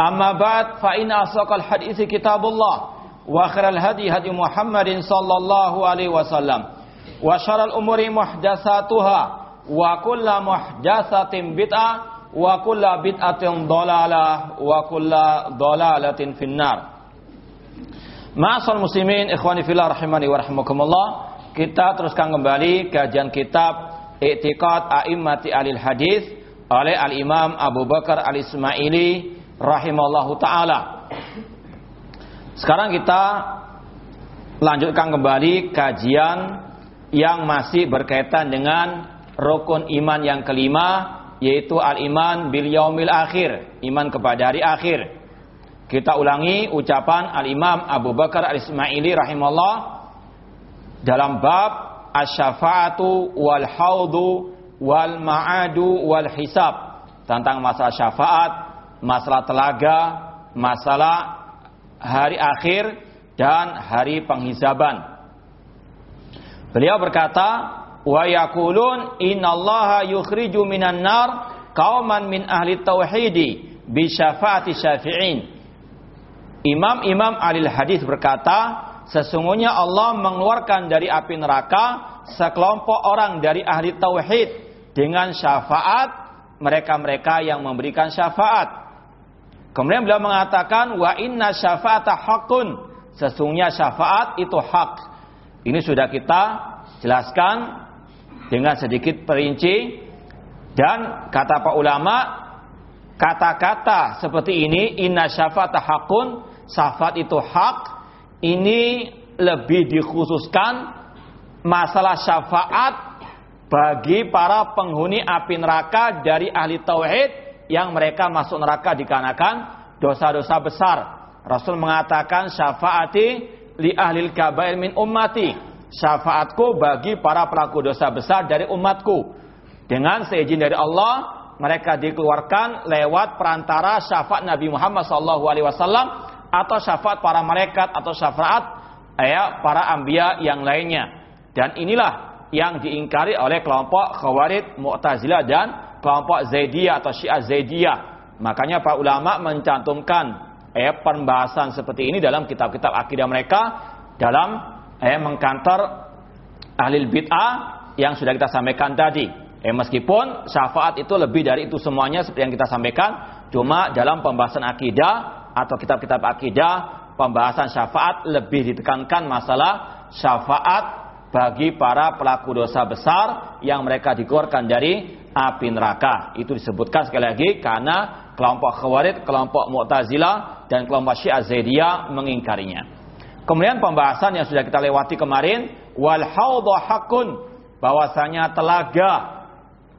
أما بعد فإن أصدق الحديث كتاب الله وخير الهدي هدي محمد صلى الله عليه وسلم وشر الأمور محدثاتها وكل محدثة بدعة wa kulla bid'atin dhalalah wa kulla dhalalatin finnar. Ma'asal muslimin ikhwani fillah rahimani wa rahimakumullah. Kita teruskan kembali kajian kitab I'tiqad A'immati Alil Hadis oleh Al-Imam Abu Bakar Al-Ismaili rahimallahu taala. Sekarang kita lanjutkan kembali kajian yang masih berkaitan dengan rukun iman yang kelima yaitu al-iman bil yaumil akhir, iman kepada hari akhir. Kita ulangi ucapan al-Imam Abu Bakar Al-Ismaili rahimahullah dalam bab asy-syafa'atu wal haudu wal ma'adu wal hisab tentang masalah syafaat, masalah telaga, masalah hari akhir dan hari penghisaban. Beliau berkata, wa yaqulun innallaha yukhriju minan nar qauman min ahli tauhidi bi syafaati syafi'in Imam-imam ahli hadis berkata sesungguhnya Allah mengeluarkan dari api neraka sekelompok orang dari ahli tauhid dengan syafaat mereka-mereka yang memberikan syafaat Kemudian beliau mengatakan wa inna syafa'ata hakun sesungguhnya syafaat itu hak. Ini sudah kita jelaskan dengan sedikit perinci. Dan kata pak ulama kata-kata seperti ini inna syafata hakun syafat itu hak. Ini lebih dikhususkan masalah syafaat bagi para penghuni api neraka dari ahli tauhid yang mereka masuk neraka dikarenakan dosa-dosa besar. Rasul mengatakan syafaati li ahli kabair min ummati syafaatku bagi para pelaku dosa besar dari umatku. Dengan seizin dari Allah, mereka dikeluarkan lewat perantara syafaat Nabi Muhammad SAW atau syafaat para malaikat atau syafaat ya, para ambia yang lainnya. Dan inilah yang diingkari oleh kelompok Khawarid, Mu'tazilah dan kelompok Zaidiyah atau Syiah Zaidiyah. Makanya para ulama mencantumkan eh, pembahasan seperti ini dalam kitab-kitab akidah mereka dalam eh, mengkantor ahli bid'ah yang sudah kita sampaikan tadi. Eh, meskipun syafaat itu lebih dari itu semuanya seperti yang kita sampaikan, cuma dalam pembahasan akidah atau kitab-kitab akidah, pembahasan syafaat lebih ditekankan masalah syafaat bagi para pelaku dosa besar yang mereka dikeluarkan dari api neraka. Itu disebutkan sekali lagi karena kelompok Khawarij, kelompok Mu'tazilah dan kelompok Syiah Zaidiyah mengingkarinya. Kemudian pembahasan yang sudah kita lewati kemarin, wal hakun, bahwasanya telaga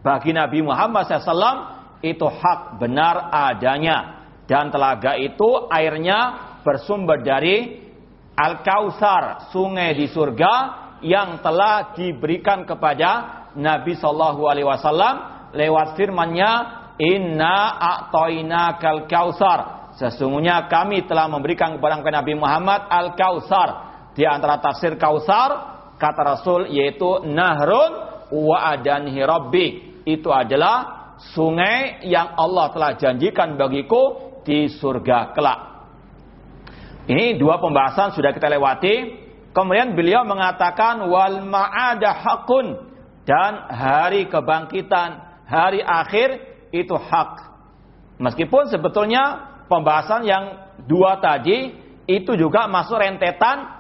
bagi Nabi Muhammad SAW itu hak benar adanya. Dan telaga itu airnya bersumber dari Al-Kausar, sungai di surga yang telah diberikan kepada Nabi Shallallahu Alaihi Wasallam lewat firman-Nya, Inna a'toina kal kausar Sesungguhnya kami telah memberikan kepada Nabi Muhammad Al-Kausar. Di antara tafsir Kausar, kata Rasul yaitu nahrun wa adanhi rabbi. Itu adalah sungai yang Allah telah janjikan bagiku di surga kelak. Ini dua pembahasan sudah kita lewati. Kemudian beliau mengatakan wal ma'ada hakun dan hari kebangkitan, hari akhir itu hak. Meskipun sebetulnya pembahasan yang dua tadi itu juga masuk rentetan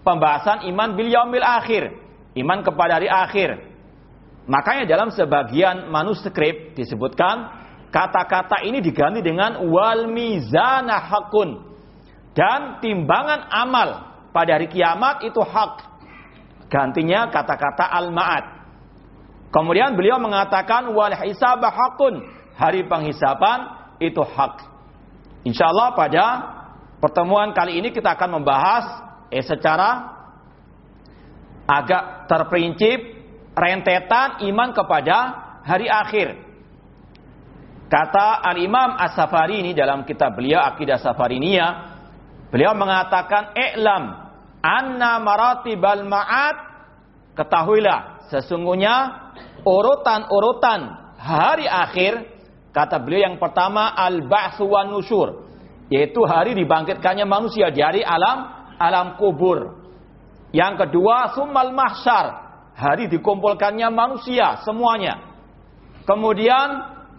pembahasan iman bil yaumil akhir, iman kepada hari akhir. Makanya dalam sebagian manuskrip disebutkan kata-kata ini diganti dengan wal mizana hakun dan timbangan amal pada hari kiamat itu hak. Gantinya kata-kata al-ma'ad. Kemudian beliau mengatakan wal hisab hakun. Hari penghisaban itu hak. Insya Allah pada pertemuan kali ini kita akan membahas eh, secara agak terprincip rentetan iman kepada hari akhir. Kata Al-Imam As-Safari ini dalam kitab beliau Akidah Safariniyah, beliau mengatakan i'lam anna maratibal ma'ad ketahuilah sesungguhnya urutan-urutan hari akhir kata beliau yang pertama al-ba'tsu wan nusyur yaitu hari dibangkitkannya manusia dari alam alam kubur. Yang kedua summal mahsyar, hari dikumpulkannya manusia semuanya. Kemudian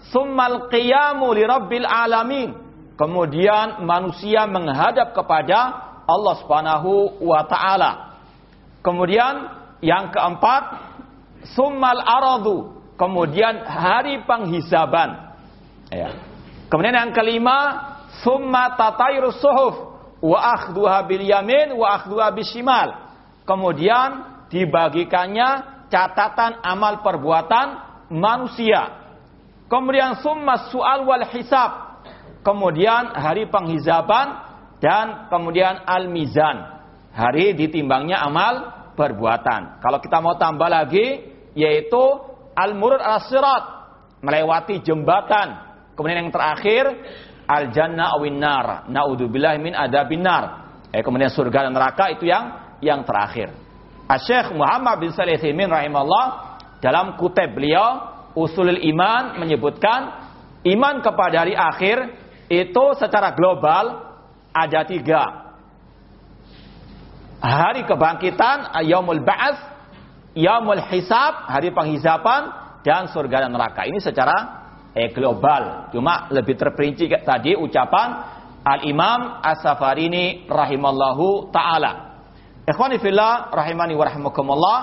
summal qiyamu li rabbil alamin. Kemudian manusia menghadap kepada Allah Subhanahu wa taala. Kemudian yang keempat, summal aradu, kemudian hari penghisaban. Ya. Kemudian yang kelima, summa tatayru suhuf wa akhduha bil yamin wa akhduha bishimal. Kemudian dibagikannya catatan amal perbuatan manusia. Kemudian summa su'al wal hisab. Kemudian hari penghisaban dan kemudian al-mizan. Hari ditimbangnya amal perbuatan. Kalau kita mau tambah lagi yaitu al-murud al-sirat, melewati jembatan. Kemudian yang terakhir al-jannah awin nar. Naudzubillah min adabin nar. Eh, kemudian surga dan neraka itu yang yang terakhir. Syekh Muhammad bin Salih Thimin rahimahullah dalam kutip beliau Usulul Iman menyebutkan iman kepada hari akhir itu secara global ada tiga. Hari kebangkitan, yaumul ba'ats, yaumul hisab, hari penghisapan, dan surga dan neraka. Ini secara eh, global. Cuma lebih terperinci tadi ucapan Al-Imam As-Safarini rahimallahu ta'ala. Ikhwani fillah rahimani wa rahimakumullah.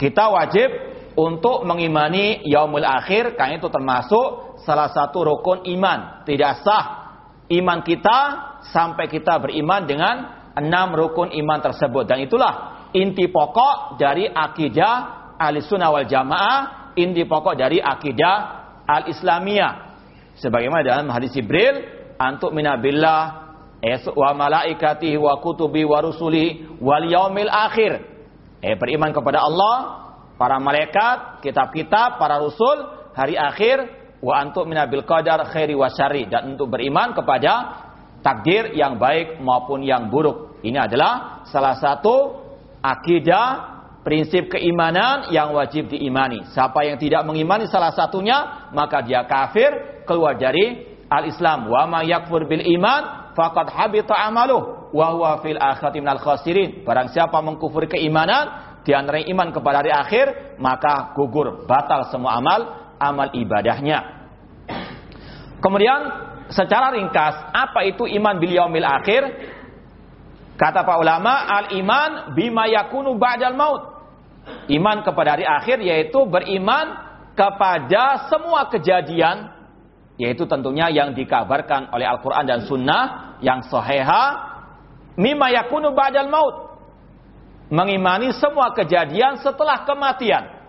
Kita wajib untuk mengimani yaumul akhir karena itu termasuk salah satu rukun iman. Tidak sah iman kita sampai kita beriman dengan enam rukun iman tersebut dan itulah inti pokok dari akidah al-sunnah wal jamaah inti pokok dari akidah al-islamiyah. Sebagaimana dalam hadis Jibril antuk minabillah wa malaikatihi wa kutubi wa rusuli wal yaumil akhir. Eh beriman kepada Allah para malaikat kitab-kitab para rasul hari akhir wa antuk minabil qadar khairi wa syari dan untuk beriman kepada takdir yang baik maupun yang buruk. Ini adalah salah satu akidah prinsip keimanan yang wajib diimani. Siapa yang tidak mengimani salah satunya, maka dia kafir, keluar dari al-Islam. Wa ma yakfur bil iman faqad habita amaluh wa huwa fil akhirati minal khasirin. Barang siapa mengkufur keimanan, di antara iman kepada hari akhir, maka gugur, batal semua amal amal ibadahnya. Kemudian secara ringkas, apa itu iman bil yaumil akhir? Kata pak ulama, al-iman bima yakunu ba'dal maut. Iman kepada hari akhir yaitu beriman kepada semua kejadian yaitu tentunya yang dikabarkan oleh Al-Qur'an dan Sunnah yang soheha mima yakunu ba'dal maut. Mengimani semua kejadian setelah kematian.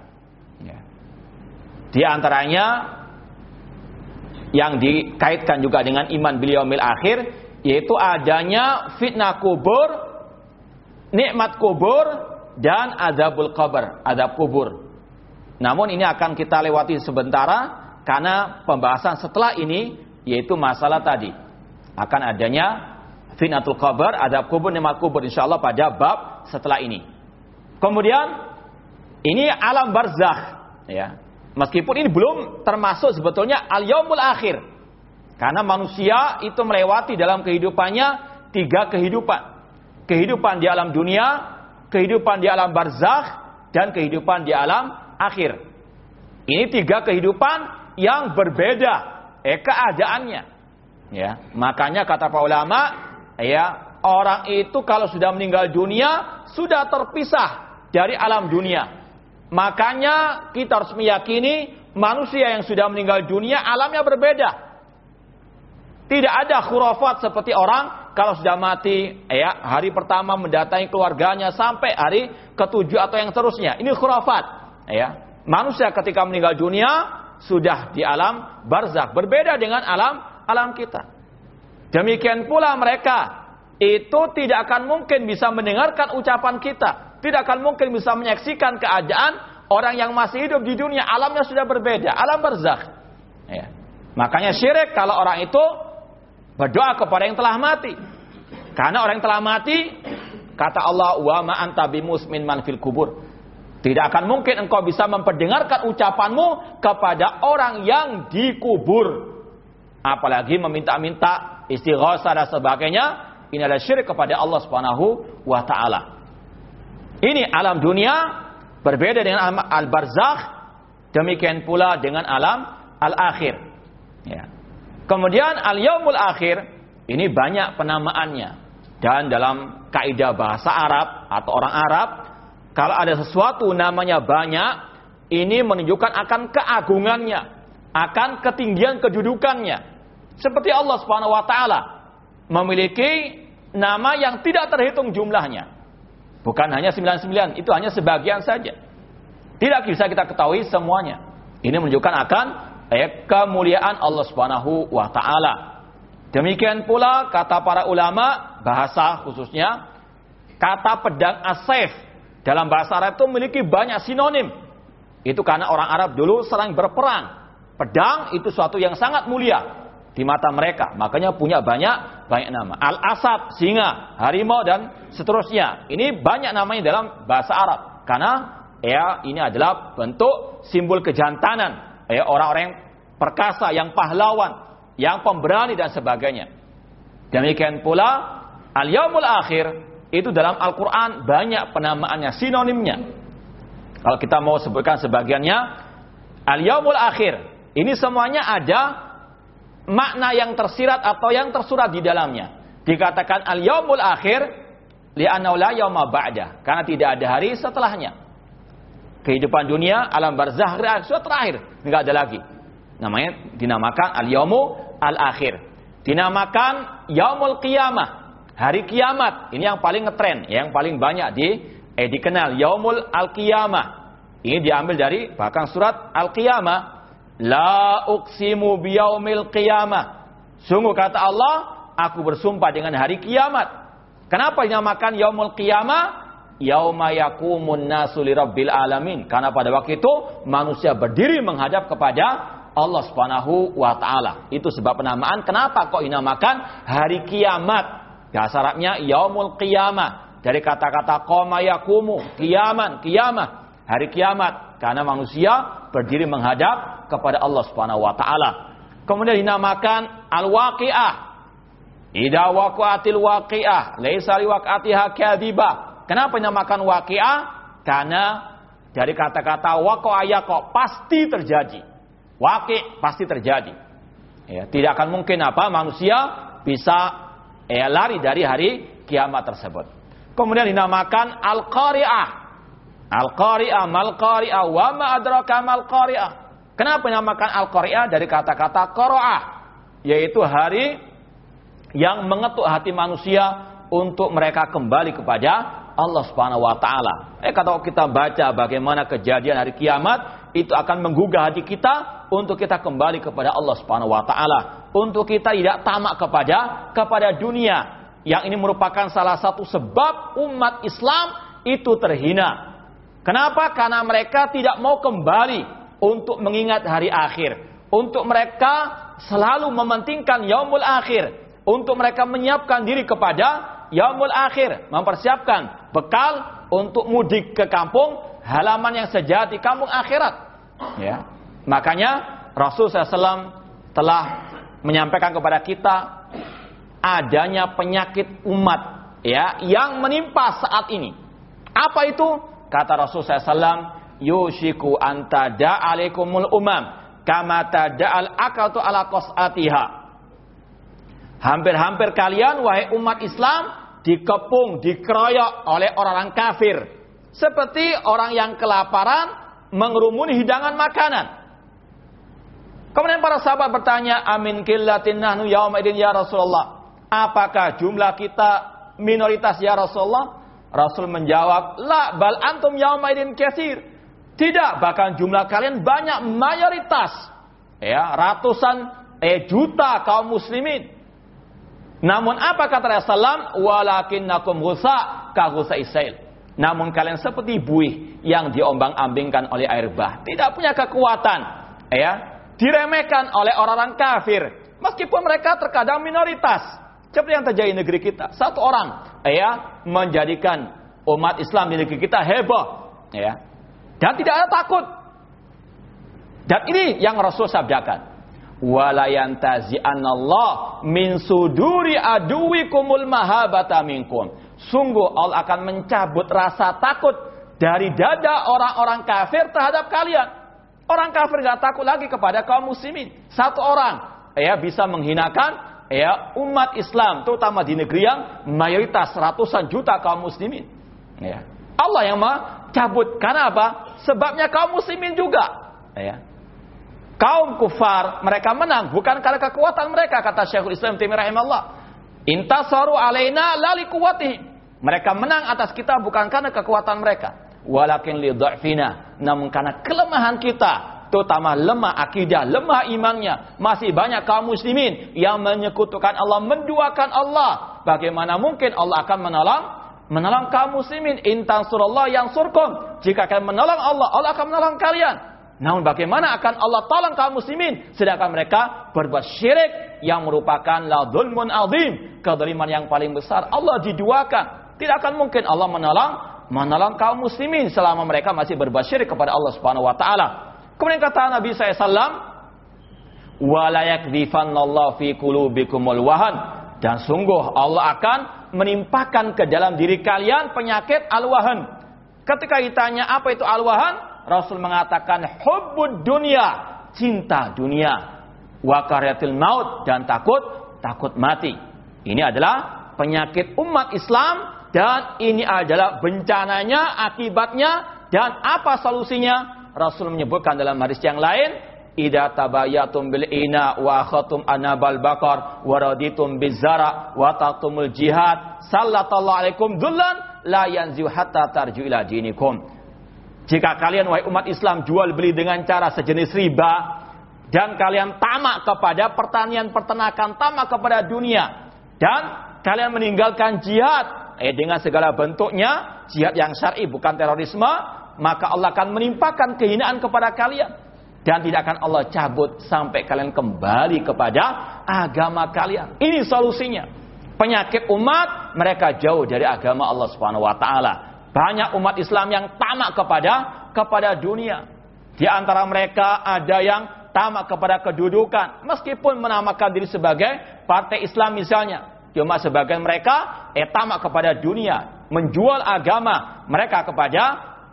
Di antaranya yang dikaitkan juga dengan iman beliau mil akhir yaitu adanya fitnah kubur, nikmat kubur dan azabul qabr, azab kubur. Namun ini akan kita lewati sementara karena pembahasan setelah ini yaitu masalah tadi akan adanya fitnatul qabr, azab kubur, nikmat kubur insyaallah pada bab setelah ini. Kemudian ini alam barzakh ya. Meskipun ini belum termasuk sebetulnya al-yaumul akhir. Karena manusia itu melewati dalam kehidupannya tiga kehidupan. Kehidupan di alam dunia, kehidupan di alam barzakh, dan kehidupan di alam akhir. Ini tiga kehidupan yang berbeda eh keadaannya. Ya, makanya kata para ulama, ya, orang itu kalau sudah meninggal dunia sudah terpisah dari alam dunia. Makanya kita harus meyakini manusia yang sudah meninggal dunia alamnya berbeda. Tidak ada khurafat seperti orang kalau sudah mati, ya hari pertama mendatangi keluarganya sampai hari ketujuh atau yang terusnya. Ini khurafat, ya. Manusia ketika meninggal dunia sudah di alam barzak, berbeda dengan alam alam kita. Demikian pula mereka itu tidak akan mungkin bisa mendengarkan ucapan kita tidak akan mungkin bisa menyaksikan keadaan orang yang masih hidup di dunia alamnya sudah berbeda, alam barzakh. Ya. Makanya syirik kalau orang itu berdoa kepada yang telah mati. Karena orang yang telah mati kata Allah wa ma anta bimusmin man fil kubur. Tidak akan mungkin engkau bisa memperdengarkan ucapanmu kepada orang yang dikubur. Apalagi meminta-minta istighosah dan sebagainya. Ini adalah syirik kepada Allah Subhanahu wa taala. Ini alam dunia berbeda dengan alam al-barzakh, demikian pula dengan alam al-akhir. Ya. Kemudian al-yaumul akhir ini banyak penamaannya dan dalam kaidah bahasa Arab atau orang Arab kalau ada sesuatu namanya banyak ini menunjukkan akan keagungannya, akan ketinggian kedudukannya. Seperti Allah Subhanahu wa taala memiliki nama yang tidak terhitung jumlahnya. Bukan hanya 99, itu hanya sebagian saja. Tidak bisa kita ketahui semuanya. Ini menunjukkan akan eh, kemuliaan Allah Subhanahu wa taala. Demikian pula kata para ulama bahasa khususnya kata pedang asef dalam bahasa Arab itu memiliki banyak sinonim. Itu karena orang Arab dulu sering berperang. Pedang itu suatu yang sangat mulia di mata mereka. Makanya punya banyak banyak nama. Al-Asad, singa, harimau dan seterusnya. Ini banyak namanya dalam bahasa Arab. Karena ya ini adalah bentuk simbol kejantanan. Ya orang-orang perkasa, yang pahlawan, yang pemberani dan sebagainya. Demikian pula al-yaumul akhir itu dalam Al-Qur'an banyak penamaannya, sinonimnya. Kalau kita mau sebutkan sebagiannya, al-yaumul akhir ini semuanya ada makna yang tersirat atau yang tersurat di dalamnya. Dikatakan al-yaumul akhir li'annahu la yauma ba'da, karena tidak ada hari setelahnya. Kehidupan dunia, alam barzah, sudah terakhir, enggak ada lagi. Namanya dinamakan al-yaumu al-akhir. Dinamakan yaumul qiyamah, hari kiamat. Ini yang paling ngetren, yang paling banyak di eh dikenal yaumul al-qiyamah. Ini diambil dari bahkan surat al-qiyamah La uksimu biyaumil qiyamah. Sungguh kata Allah, aku bersumpah dengan hari kiamat. Kenapa dinamakan yaumul qiyamah? Yauma yakumun nasu lirabbil alamin. Karena pada waktu itu manusia berdiri menghadap kepada Allah Subhanahu wa taala. Itu sebab penamaan kenapa kok dinamakan hari kiamat. Bahasa Arabnya yaumul qiyamah. Dari kata-kata qoma yakumu, kiaman, kiamah, hari kiamat. Karena manusia berdiri menghadap kepada Allah Subhanahu wa taala. Kemudian dinamakan al-waqiah. Idza waqa'atil waqiah, laisa liwaqatiha kadhiba. Kenapa dinamakan waqiah? Karena dari kata-kata waqa'a yaqa pasti terjadi. Waqi pasti terjadi. Ya, tidak akan mungkin apa manusia bisa ya, lari dari hari kiamat tersebut. Kemudian dinamakan al-qari'ah. Al-qari'ah, mal-qari'ah, wa ma adraka mal-qari'ah. Kenapa dinamakan Al-Qari'ah dari kata-kata Qoro'ah? Yaitu hari yang mengetuk hati manusia untuk mereka kembali kepada Allah Subhanahu wa taala. Eh kalau kita baca bagaimana kejadian hari kiamat, itu akan menggugah hati kita untuk kita kembali kepada Allah Subhanahu wa taala, untuk kita tidak tamak kepada kepada dunia. Yang ini merupakan salah satu sebab umat Islam itu terhina. Kenapa? Karena mereka tidak mau kembali untuk mengingat hari akhir. Untuk mereka selalu mementingkan yaumul akhir. Untuk mereka menyiapkan diri kepada yaumul akhir, mempersiapkan bekal untuk mudik ke kampung halaman yang sejati kampung akhirat. Ya. Makanya Rasul SAW telah menyampaikan kepada kita adanya penyakit umat ya yang menimpa saat ini. Apa itu? Kata Rasul SAW, yushiku anta da'alikumul umam kama tada'al akatu ala qas'atiha. Hampir-hampir kalian wahai umat Islam dikepung, dikeroyok oleh orang-orang kafir. Seperti orang yang kelaparan mengerumuni hidangan makanan. Kemudian para sahabat bertanya, "Amin killatin nahnu yaumaidin ya Rasulullah?" Apakah jumlah kita minoritas ya Rasulullah? Rasul menjawab, "La bal antum yaumaidin katsir." Tidak, bahkan jumlah kalian banyak mayoritas. Ya, ratusan eh juta kaum muslimin. Namun apa kata Rasulullah? Walakinnakum ghusa ka ghusa isail. Namun kalian seperti buih yang diombang-ambingkan oleh air bah. Tidak punya kekuatan. Ya, diremehkan oleh orang-orang kafir. Meskipun mereka terkadang minoritas. Seperti yang terjadi di negeri kita. Satu orang ya menjadikan umat Islam di negeri kita heboh. Ya. Dan tidak ada takut. Dan ini yang Rasul sabdakan. Walayantazi'anallah min suduri aduwikumul mahabata minkum sungguh Allah akan mencabut rasa takut dari dada orang-orang kafir terhadap kalian. Orang kafir gak takut lagi kepada kaum muslimin. Satu orang ya bisa menghinakan ya umat Islam terutama di negeri yang mayoritas ratusan juta kaum muslimin. Ya. Allah yang mencabut karena apa? Sebabnya kaum muslimin juga. Ya. Kaum kufar mereka menang bukan karena kekuatan mereka kata Syekhul Islam Taimiyah rahimahullah. Intasaru alaina lali kuwatihim. Mereka menang atas kita bukan karena kekuatan mereka. Walakin li dha'fina. Namun karena kelemahan kita. Terutama lemah akidah, lemah imannya. Masih banyak kaum muslimin yang menyekutukan Allah, menduakan Allah. Bagaimana mungkin Allah akan menolong? Menolong kaum muslimin. Intan surallah yang surkum. Jika kalian menolong Allah, Allah akan menolong kalian. Namun bagaimana akan Allah tolong kaum muslimin sedangkan mereka berbuat syirik yang merupakan la dzulmun azim, kezaliman yang paling besar. Allah diduakan. Tidak akan mungkin Allah menolong menolong kaum muslimin selama mereka masih berbuat syirik kepada Allah Subhanahu wa taala. Kemudian kata Nabi SAW, "Wa la yakdhifannallahu fi qulubikumul wahan." Dan sungguh Allah akan menimpakan ke dalam diri kalian penyakit al-wahan. Ketika ditanya apa itu al-wahan, Rasul mengatakan hubbud dunia, cinta dunia. Wa karyatil maut dan takut takut mati. Ini adalah penyakit umat Islam dan ini adalah bencananya, akibatnya, dan apa solusinya? Rasul menyebutkan dalam hadis yang lain, Ida tabayatum bil ina wa khatum anabal bakar wa raditum bizara wa taqtumul jihad sallallahu alaikum dullan la yanziu hatta tarju ila dinikum. Jika kalian wahai umat Islam jual beli dengan cara sejenis riba dan kalian tamak kepada pertanian peternakan, tamak kepada dunia dan kalian meninggalkan jihad eh, dengan segala bentuknya jihad yang syar'i bukan terorisme maka Allah akan menimpakan kehinaan kepada kalian dan tidak akan Allah cabut sampai kalian kembali kepada agama kalian. Ini solusinya. Penyakit umat mereka jauh dari agama Allah Subhanahu wa taala. Banyak umat Islam yang tamak kepada kepada dunia. Di antara mereka ada yang tamak kepada kedudukan meskipun menamakan diri sebagai partai Islam misalnya Cuma sebagian mereka eh tamak kepada dunia, menjual agama mereka kepada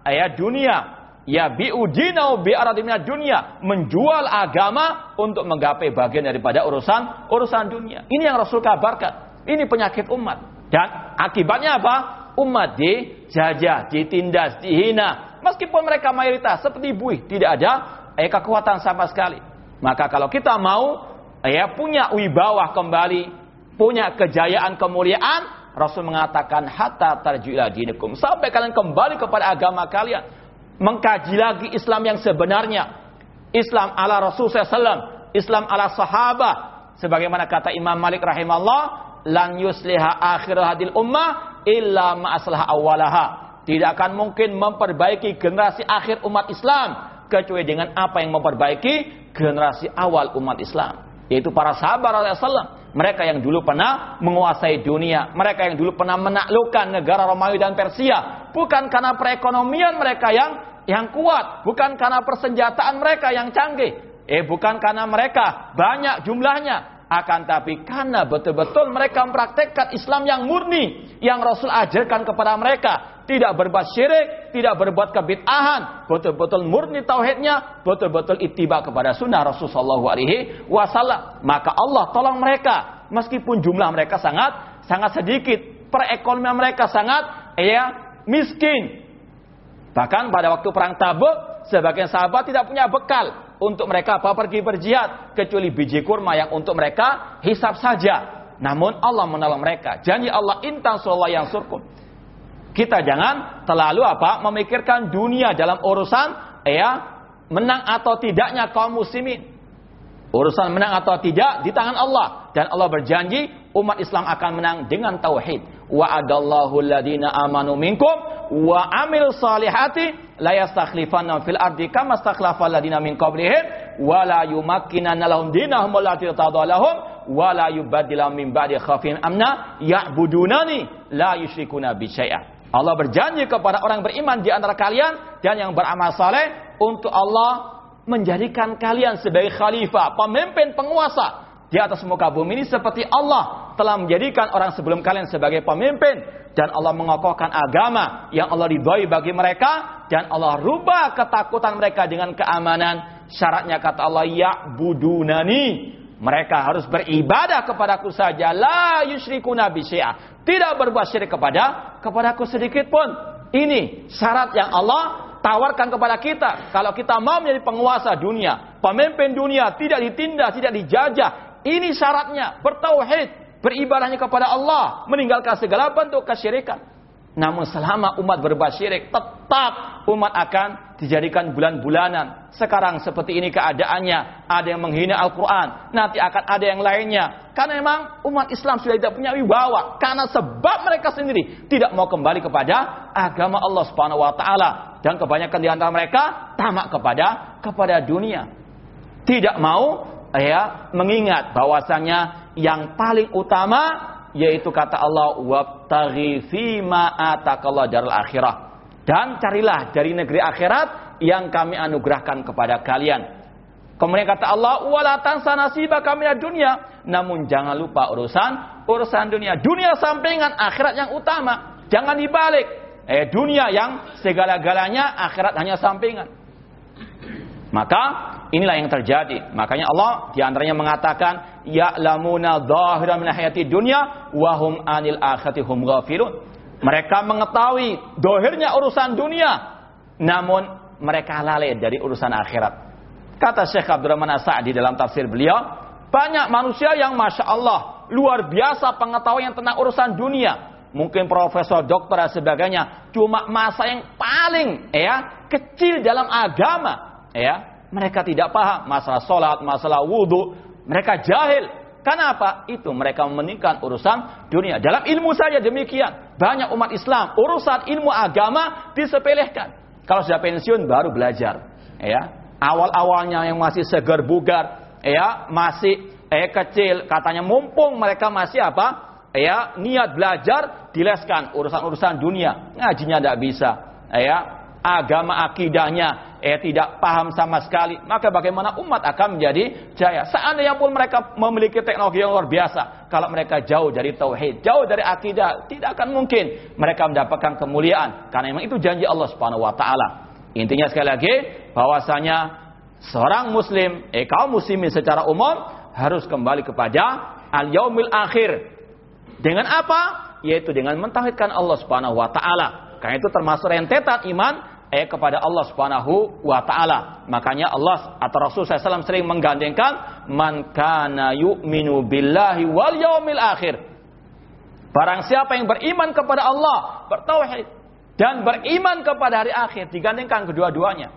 eh dunia. Ya biudinau bi dunia, menjual agama untuk menggapai bagian daripada urusan urusan dunia. Ini yang Rasul kabarkan. Ini penyakit umat. Dan akibatnya apa? Umat dijajah, ditindas, dihina. Meskipun mereka mayoritas seperti buih, tidak ada eh, kekuatan sama sekali. Maka kalau kita mau ya punya wibawa kembali punya kejayaan kemuliaan, Rasul mengatakan hatta tarjuila dinikum. Sampai kalian kembali kepada agama kalian. Mengkaji lagi Islam yang sebenarnya. Islam ala Rasul SAW. Islam ala sahabat. Sebagaimana kata Imam Malik rahimahullah. Lan yusliha akhir hadil ummah illa ma'aslah awalaha. Tidak akan mungkin memperbaiki generasi akhir umat Islam. Kecuali dengan apa yang memperbaiki generasi awal umat Islam. Yaitu para sahabat Rasulullah Mereka yang dulu pernah menguasai dunia. Mereka yang dulu pernah menaklukkan negara Romawi dan Persia. Bukan karena perekonomian mereka yang yang kuat. Bukan karena persenjataan mereka yang canggih. Eh bukan karena mereka banyak jumlahnya. Akan tapi karena betul-betul mereka mempraktekkan Islam yang murni. Yang Rasul ajarkan kepada mereka. Tidak berbuat syirik, tidak berbuat kebid'ahan. Betul-betul murni tauhidnya. Betul-betul ittiba kepada sunnah Rasulullah SAW. Maka Allah tolong mereka. Meskipun jumlah mereka sangat sangat sedikit. Perekonomian mereka sangat ya miskin. Bahkan pada waktu perang Tabuk, sebagian sahabat tidak punya bekal untuk mereka apa pergi berjihad kecuali biji kurma yang untuk mereka hisap saja. Namun Allah menolong mereka. Janji Allah intan yang surkum. Kita jangan terlalu apa memikirkan dunia dalam urusan ya menang atau tidaknya kaum muslimin. Urusan menang atau tidak di tangan Allah dan Allah berjanji umat Islam akan menang dengan tauhid. Wa adallahu alladhina amanu minkum wa amil salihati la yastakhlifanna fil ardi kama stakhlafa alladhina min qablihim wa la yumakkinanna lahum dinahum allati tadalahum wa la yubaddilahum min ba'di khafin amna ya'budunani la yusyrikuna bi syai'a. Allah berjanji kepada orang beriman di antara kalian dan yang beramal saleh untuk Allah menjadikan kalian sebagai khalifah, pemimpin penguasa di atas muka bumi ini seperti Allah telah menjadikan orang sebelum kalian sebagai pemimpin dan Allah mengokohkan agama yang Allah ridhoi bagi mereka dan Allah rubah ketakutan mereka dengan keamanan. Syaratnya kata Allah ya budunani. Mereka harus beribadah kepadaku saja. La yusyriku nabi Tidak berbuat syirik kepada kepadaku sedikit pun. Ini syarat yang Allah tawarkan kepada kita. Kalau kita mau menjadi penguasa dunia, pemimpin dunia, tidak ditindas, tidak dijajah. Ini syaratnya, bertauhid, beribadahnya kepada Allah, meninggalkan segala bentuk kesyirikan. Namun selama umat berbuat syirik, tetap umat akan dijadikan bulan-bulanan. Sekarang seperti ini keadaannya. Ada yang menghina Al-Quran. Nanti akan ada yang lainnya. Karena memang umat Islam sudah tidak punya wibawa. Karena sebab mereka sendiri tidak mau kembali kepada agama Allah Subhanahu Wa Taala. Dan kebanyakan di antara mereka tamak kepada kepada dunia. Tidak mau ya mengingat bahwasanya yang paling utama yaitu kata Allah wabtaghi fima atakallah darul akhirah dan carilah dari negeri akhirat yang kami anugerahkan kepada kalian. Kemudian kata Allah, wala tansa nasibaka minad dunya. Namun jangan lupa urusan urusan dunia. Dunia sampingan, akhirat yang utama. Jangan dibalik. Eh dunia yang segala-galanya, akhirat hanya sampingan. Maka inilah yang terjadi. Makanya Allah di antaranya mengatakan ya'lamuna dhahiran min hayati dunya wa hum anil akhirati hum ghafilun. Mereka mengetahui dohirnya urusan dunia, namun mereka lalai dari urusan akhirat. Kata Syekh Abdurrahman As-Sa'di dalam tafsir beliau, banyak manusia yang Masya Allah, luar biasa pengetahuan tentang urusan dunia. Mungkin profesor, dokter dan sebagainya. Cuma masa yang paling ya kecil dalam agama ya mereka tidak paham masalah sholat, masalah wudhu, mereka jahil. Kenapa? Itu mereka mementingkan urusan dunia. Dalam ilmu saja demikian. Banyak umat Islam urusan ilmu agama disepelekan. Kalau sudah pensiun baru belajar. Ya, awal-awalnya yang masih segar bugar, ya masih eh kecil, katanya mumpung mereka masih apa? Ya niat belajar dileskan urusan-urusan dunia. Ngajinya tidak bisa. Ya agama akidahnya eh tidak paham sama sekali, maka bagaimana umat akan menjadi jaya? Seandainya pun mereka memiliki teknologi yang luar biasa, kalau mereka jauh dari tauhid, jauh dari akidah, tidak akan mungkin mereka mendapatkan kemuliaan karena memang itu janji Allah Subhanahu wa taala. Intinya sekali lagi bahwasanya seorang muslim, eh kaum muslimin secara umum harus kembali kepada al yaumil akhir. Dengan apa? Yaitu dengan mentauhidkan Allah Subhanahu wa taala. Karena itu termasuk rentetan iman eh kepada Allah Subhanahu wa taala. Makanya Allah atau Rasul SAW sering menggandengkan man kana yu'minu billahi wal yaumil akhir. Barang siapa yang beriman kepada Allah, bertauhid dan beriman kepada hari akhir, digandengkan kedua-duanya.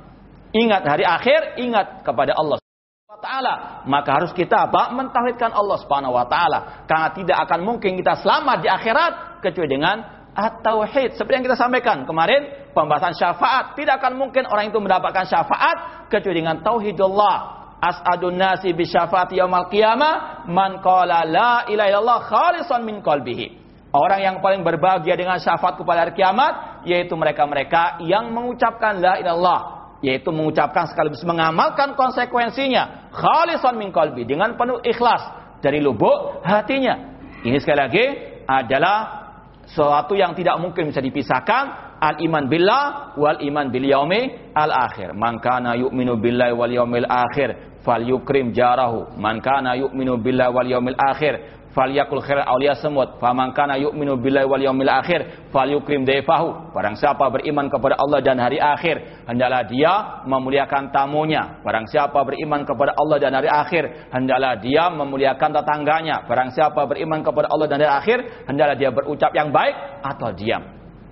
Ingat hari akhir, ingat kepada Allah wa taala. Maka harus kita apa? Mentauhidkan Allah Subhanahu wa taala. Karena tidak akan mungkin kita selamat di akhirat kecuali dengan at-tauhid. Seperti yang kita sampaikan kemarin, pembahasan syafaat. Tidak akan mungkin orang itu mendapatkan syafaat kecuali dengan tauhidullah. as'adun nasi bi syafaati yaumil qiyamah man qala la ilaha illallah khalisan min qalbihi. Orang yang paling berbahagia dengan syafaat kepada hari kiamat yaitu mereka-mereka yang mengucapkan la ilallah yaitu mengucapkan sekaligus mengamalkan konsekuensinya khalisan min qalbi dengan penuh ikhlas dari lubuk hatinya. Ini sekali lagi adalah sesuatu yang tidak mungkin bisa dipisahkan al iman billah wal iman bil yaumi al akhir man kana yu'minu billahi wal yaumil akhir falyukrim jarahu. Man kana yu'minu billahi wal yaumil akhir falyakul khairan awliya semut. Faman kana yu'minu billahi wal yaumil akhir falyukrim dayfahu. Barang siapa beriman kepada Allah dan hari akhir hendaklah dia memuliakan tamunya. Barang siapa beriman kepada Allah dan hari akhir hendaklah dia memuliakan tetangganya. Barang siapa beriman kepada Allah dan hari akhir hendaklah dia berucap yang baik atau diam.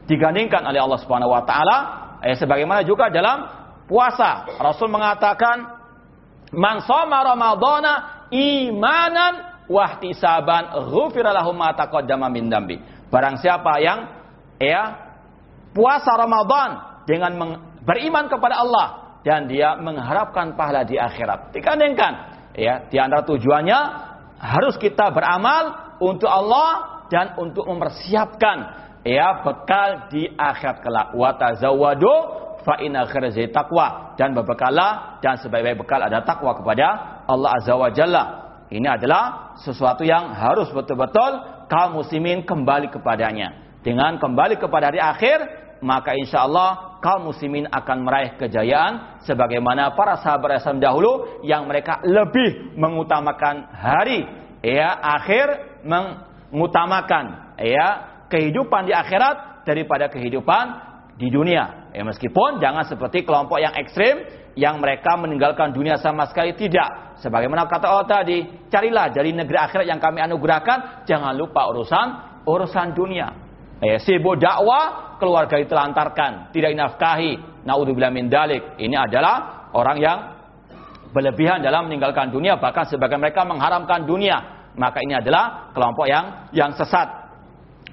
Digandingkan oleh Allah Subhanahu wa taala eh, sebagaimana juga dalam puasa. Rasul mengatakan Man soma Ramadana imanan wahtisaban lahum ma taqaddama min dambi. Barang siapa yang ya puasa Ramadan dengan beriman kepada Allah dan dia mengharapkan pahala di akhirat. Dikandengkan ya di antara tujuannya harus kita beramal untuk Allah dan untuk mempersiapkan ya bekal di akhirat kelak. Wa tazawwadu fa inna khairazai taqwa dan berbekalah dan sebaik-baik bekal ada takwa kepada Allah Azza wa Jalla. Ini adalah sesuatu yang harus betul-betul kaum muslimin kembali kepadanya. Dengan kembali kepada hari akhir, maka insya Allah kaum muslimin akan meraih kejayaan sebagaimana para sahabat Islam dahulu yang mereka lebih mengutamakan hari ya akhir mengutamakan ya kehidupan di akhirat daripada kehidupan di dunia. Ya meskipun jangan seperti kelompok yang ekstrim yang mereka meninggalkan dunia sama sekali tidak. Sebagaimana kata Allah tadi, carilah dari negeri akhirat yang kami anugerahkan, jangan lupa urusan urusan dunia. Ya, sibuk dakwah, keluarga itu lantarkan, tidak nafkahi. Naudzubillah min dalik. Ini adalah orang yang berlebihan dalam meninggalkan dunia, bahkan sebagian mereka mengharamkan dunia. Maka ini adalah kelompok yang yang sesat.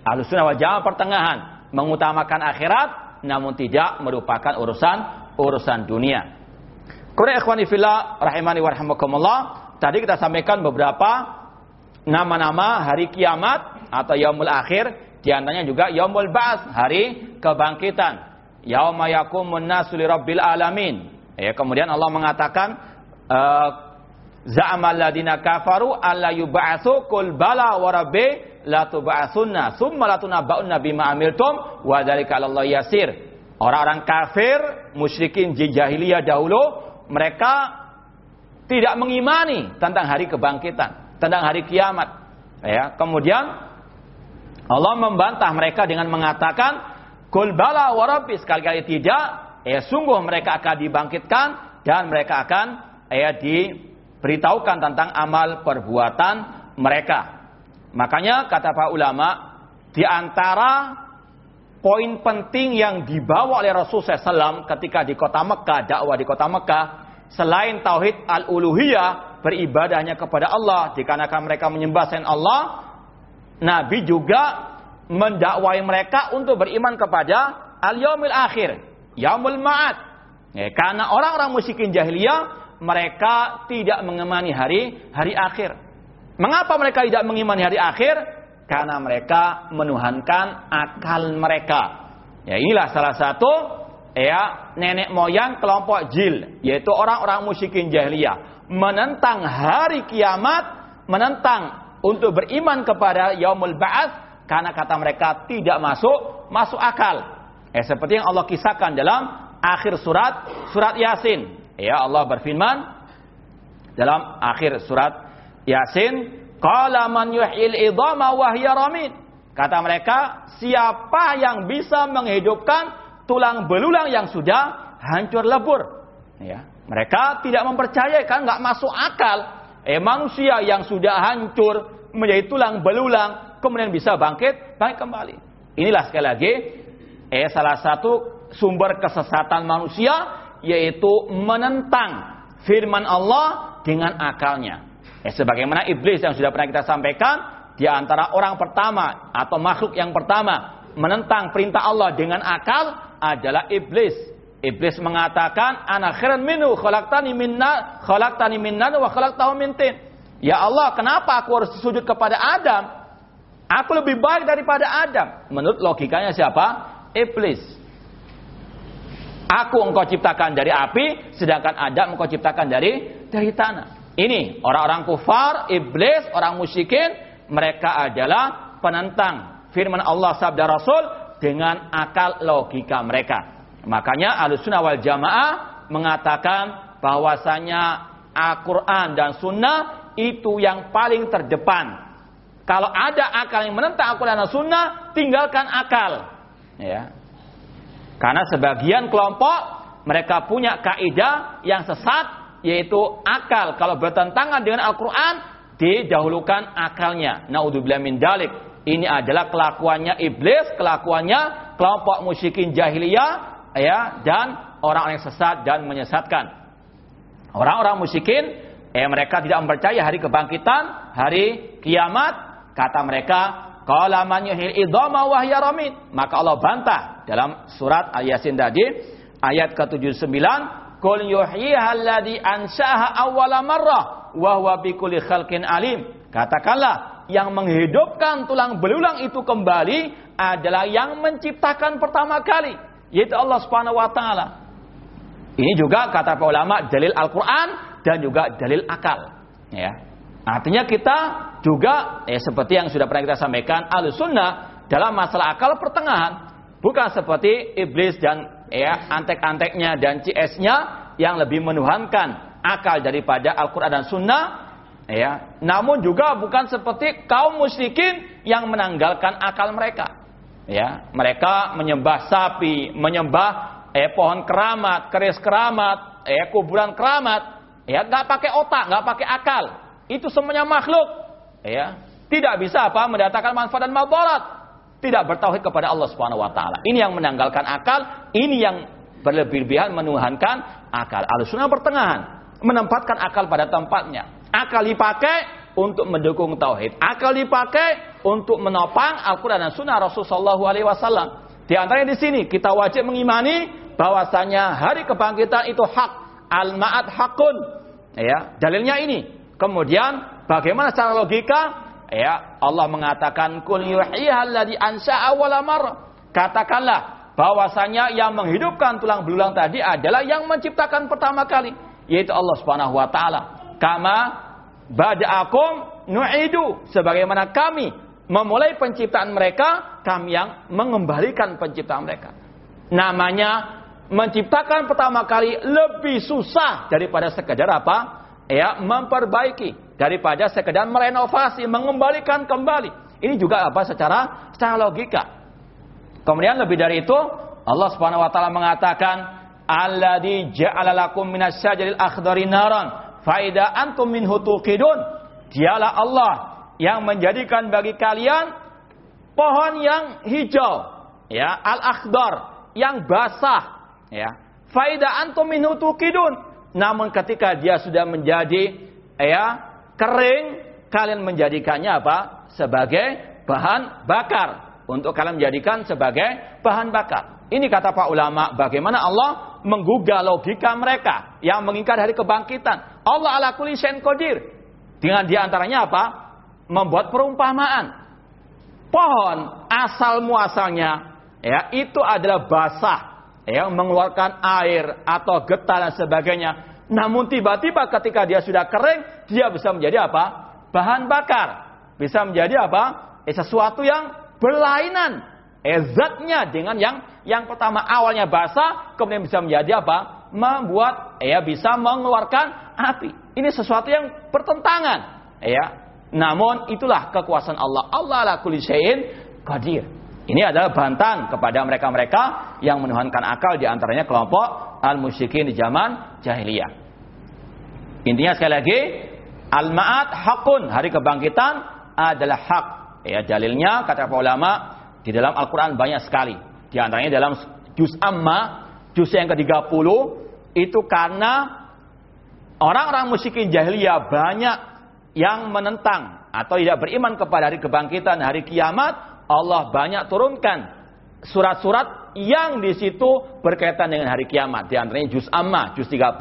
Alusuna wajah pertengahan mengutamakan akhirat namun tidak merupakan urusan urusan dunia. Kemudian ikhwani fillah rahimani warahmatullah, tadi kita sampaikan beberapa nama-nama hari kiamat atau yaumul akhir, di antaranya juga yaumul ba'ats, hari kebangkitan. Yauma yakumun nasu rabbil alamin. Ya, kemudian Allah mengatakan uh, kafaru alla yub'atsu qul bala wa rabbi la tub'atsunna summa la tunabba'unna bima amiltum wa dzalika 'alallahi yasir. Orang-orang kafir, musyrikin jahiliyah dahulu, mereka tidak mengimani tentang hari kebangkitan, tentang hari kiamat. Ya, kemudian Allah membantah mereka dengan mengatakan, "Kul bala wa rabbi," sekali-kali tidak, ya sungguh mereka akan dibangkitkan dan mereka akan ya diberitahukan tentang amal perbuatan mereka. Makanya kata para ulama, di antara poin penting yang dibawa oleh Rasulullah SAW ketika di kota Mekah, dakwah di kota Mekah, selain tauhid al-uluhiyah, beribadahnya kepada Allah, dikarenakan mereka menyembah selain Allah, Nabi juga mendakwai mereka untuk beriman kepada al-yaumil akhir, yaumul ma'ad. Ya, karena orang-orang musyrikin jahiliyah mereka tidak mengemani hari hari akhir. Mengapa mereka tidak mengimani hari akhir? Karena mereka menuhankan akal mereka. Ya inilah salah satu ya nenek moyang kelompok jil, yaitu orang-orang musyrikin jahiliyah, menentang hari kiamat, menentang untuk beriman kepada yaumul ba'ats karena kata mereka tidak masuk masuk akal. Eh seperti yang Allah kisahkan dalam akhir surat surat Yasin. Ya Allah berfirman dalam akhir surat Yasin, qala man yuhyil idhama wa. Kata mereka, siapa yang bisa menghidupkan tulang belulang yang sudah hancur lebur? Ya, mereka tidak mempercayai kan nggak masuk akal. Eh manusia yang sudah hancur menjadi tulang belulang kemudian bisa bangkit, bangkit kembali. Inilah sekali lagi eh salah satu sumber kesesatan manusia yaitu menentang firman Allah dengan akalnya. Eh, sebagaimana iblis yang sudah pernah kita sampaikan, di antara orang pertama atau makhluk yang pertama menentang perintah Allah dengan akal adalah iblis. Iblis mengatakan, "Ana khairan minhu, khalaqtani minna, khalaqtani minna wa khalaqtahu min tin." Ya Allah, kenapa aku harus sujud kepada Adam? Aku lebih baik daripada Adam. Menurut logikanya siapa? Iblis. Aku engkau ciptakan dari api, sedangkan Adam engkau ciptakan dari dari tanah. Ini orang-orang kufar, iblis, orang musyrikin, mereka adalah penentang firman Allah sabda Rasul dengan akal logika mereka. Makanya Ahlussunnah wal Jamaah mengatakan bahwasanya Al-Qur'an dan Sunnah itu yang paling terdepan. Kalau ada akal yang menentang Al-Quran dan Sunnah, tinggalkan akal. Ya. Karena sebagian kelompok mereka punya kaidah yang sesat yaitu akal kalau bertentangan dengan Al-Quran didahulukan akalnya. Naudzubillah min dalik. Ini adalah kelakuannya iblis, kelakuannya kelompok musyrikin jahiliyah ya dan orang-orang yang sesat dan menyesatkan. Orang-orang musyrikin eh mereka tidak mempercayai hari kebangkitan, hari kiamat, kata mereka, Maka Allah bantah dalam surat Al-Yasin tadi ayat ke-79, qul yuhyiha alladhi anshaha awwala marrah wa huwa bikulli khalqin alim. Katakanlah yang menghidupkan tulang belulang itu kembali adalah yang menciptakan pertama kali yaitu Allah Subhanahu wa taala. Ini juga kata para ulama dalil Al-Qur'an dan juga dalil akal, ya. Artinya kita juga ya seperti yang sudah pernah kita sampaikan Al-Sunnah dalam masalah akal pertengahan, bukan seperti iblis dan ya antek-anteknya dan CS-nya yang lebih menuhankan akal daripada Al-Qur'an dan Sunnah. Ya. Namun juga bukan seperti kaum musyrikin yang menanggalkan akal mereka. Ya mereka menyembah sapi menyembah eh pohon keramat keris keramat eh kuburan keramat. Ya nggak pakai otak nggak pakai akal. Itu semuanya makhluk. Ya tidak bisa apa mendatangkan manfaat dan madarat tidak bertauhid kepada Allah Subhanahu wa taala ini yang menanggalkan akal ini yang berlebihan menuhankan akal al-sunnah pertengahan menempatkan akal pada tempatnya akal dipakai untuk mendukung tauhid. Akal dipakai untuk menopang Al-Quran dan Sunnah Rasulullah SAW. Di antaranya di sini kita wajib mengimani bahwasanya hari kebangkitan itu hak. Al-ma'ad hakun. Ya, dalilnya ini. Kemudian bagaimana secara logika? Ya, Allah mengatakan kul yuhyihalladzi ansha'a mar. Katakanlah bahwasanya yang menghidupkan tulang belulang tadi adalah yang menciptakan pertama kali, yaitu Allah Subhanahu wa taala. Kama Bada'akum nu'idu. Sebagaimana kami memulai penciptaan mereka, kami yang mengembalikan penciptaan mereka. Namanya menciptakan pertama kali lebih susah daripada sekedar apa? Ya, memperbaiki daripada sekedar merenovasi, mengembalikan kembali. Ini juga apa secara secara logika. Kemudian lebih dari itu, Allah Subhanahu wa taala mengatakan, "Alladzi ja'ala lakum minasyajaril akhdari naran." faida antum minhu tuqidun. Dialah Allah yang menjadikan bagi kalian pohon yang hijau, ya, al-akhdar, yang basah, ya. Faida antum minhu tuqidun. Namun ketika dia sudah menjadi ya, kering, kalian menjadikannya apa? Sebagai bahan bakar. Untuk kalian menjadikan sebagai bahan bakar. Ini kata Pak ulama, bagaimana Allah menggugah logika mereka yang mengingkar hari kebangkitan. Allah ala kulli kodir. Dengan di antaranya apa? Membuat perumpamaan. Pohon asal muasalnya ya itu adalah basah ya mengeluarkan air atau getah dan sebagainya. Namun tiba-tiba ketika dia sudah kering, dia bisa menjadi apa? Bahan bakar. Bisa menjadi apa? Eh, sesuatu yang berlainan ezatnya dengan yang yang pertama awalnya basah kemudian bisa menjadi apa membuat ya bisa mengeluarkan api ini sesuatu yang pertentangan ya namun itulah kekuasaan Allah Allah la kulli syai'in qadir ini adalah bantahan kepada mereka-mereka yang menuhankan akal di antaranya kelompok al-musyrikin di zaman jahiliyah. Intinya sekali lagi al-ma'at hakun hari kebangkitan adalah hak. Ya dalilnya kata para ulama di dalam Al-Quran banyak sekali. Di antaranya dalam juz amma, juz yang ke-30, itu karena orang-orang musyrikin jahiliyah banyak yang menentang atau tidak beriman kepada hari kebangkitan, hari kiamat, Allah banyak turunkan surat-surat yang di situ berkaitan dengan hari kiamat. Di antaranya juz amma, juz 30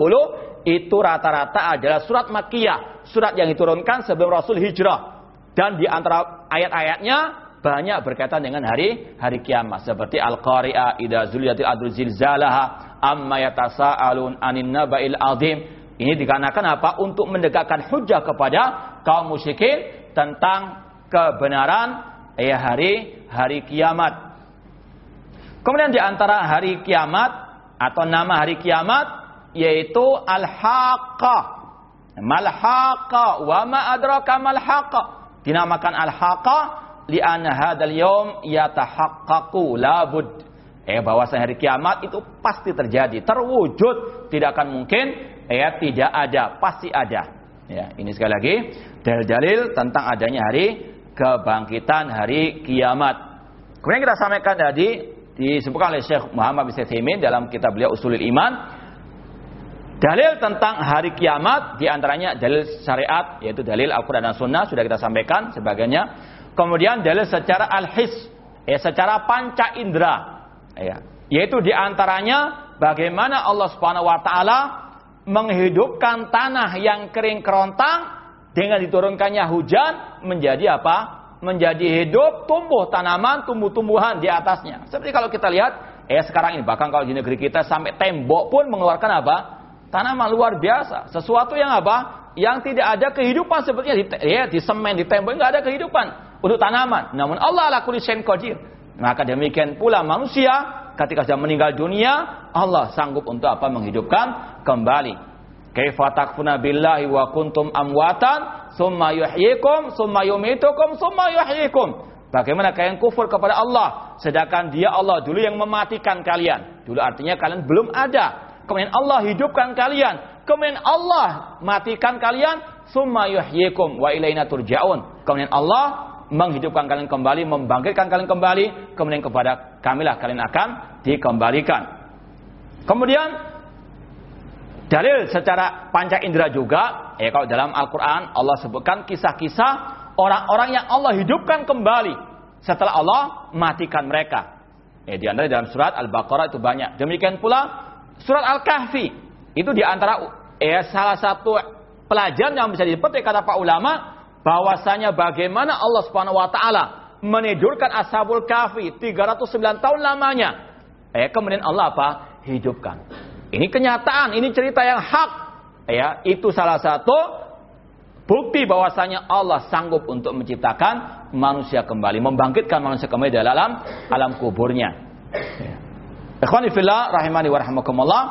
itu rata-rata adalah surat Makkiyah, surat yang diturunkan sebelum Rasul hijrah. Dan di antara ayat-ayatnya banyak berkaitan dengan hari hari kiamat seperti Al-Qari'ah, Idza zuliyatil adul zilzalaha, amma yatasaalun anin naba'il azim. Ini dikarenakan apa? Untuk mendekatkan hujah kepada kaum musyrikin tentang kebenaran ya hari hari kiamat. Kemudian di antara hari kiamat atau nama hari kiamat yaitu Al-Haqqah. Mal-Haqqah wa ma adraka mal-Haqqah. Dinamakan Al-Haqqah li'anna hadzal yaum yatahaqqaqu labud. Eh bahwasanya hari kiamat itu pasti terjadi, terwujud, tidak akan mungkin eh tidak ada, pasti ada. Ya, ini sekali lagi dalil-dalil tentang adanya hari kebangkitan hari kiamat. Kemudian kita sampaikan tadi disebutkan oleh Syekh Muhammad bin Saimin dalam kitab beliau Usulul Iman. Dalil tentang hari kiamat di antaranya dalil syariat yaitu dalil Al-Quran dan Sunnah sudah kita sampaikan sebagainya. Kemudian dalil secara al-his, ya, secara panca indera, ya, yaitu di antaranya bagaimana Allah Subhanahu Wa Taala menghidupkan tanah yang kering kerontang dengan diturunkannya hujan menjadi apa? menjadi hidup, tumbuh tanaman, tumbuh-tumbuhan di atasnya. Seperti kalau kita lihat, eh sekarang ini bahkan kalau di negeri kita sampai tembok pun mengeluarkan apa? Tanaman luar biasa. Sesuatu yang apa? Yang tidak ada kehidupan sepertinya di, ya, di semen, di tembok nggak ada kehidupan untuk tanaman. Namun Allah ala kulli qadir. Maka demikian pula manusia ketika sudah meninggal dunia, Allah sanggup untuk apa? Menghidupkan kembali. Kaifa takfuna billahi wa kuntum amwatan summa yuhyikum summa yumitukum summa yuhyikum. Bagaimana kalian kufur kepada Allah sedangkan Dia Allah dulu yang mematikan kalian. Dulu artinya kalian belum ada. Kemudian Allah hidupkan kalian. Kemudian Allah matikan kalian summa yuhyikum wa ilaina turja'un. Kemudian Allah menghidupkan kalian kembali, membangkitkan kalian kembali, kemudian kepada kamilah kalian akan dikembalikan. Kemudian Dalil secara panca indera juga, ya kalau dalam Al-Quran Allah sebutkan kisah-kisah orang-orang yang Allah hidupkan kembali setelah Allah matikan mereka. Ya, di antara dalam surat Al-Baqarah itu banyak. Demikian pula surat Al-Kahfi itu di antara ya, salah satu pelajaran yang bisa dipetik kata Pak ulama bahwasanya bagaimana Allah Subhanahu wa taala menidurkan Ashabul Kahfi 309 tahun lamanya. Eh, kemudian Allah apa? Hidupkan. Ini kenyataan, ini cerita yang hak. Ya, itu salah satu bukti bahwasanya Allah sanggup untuk menciptakan manusia kembali, membangkitkan manusia kembali dalam alam kuburnya. Ya. Ikhwani fillah rahimani wa rahimakumullah.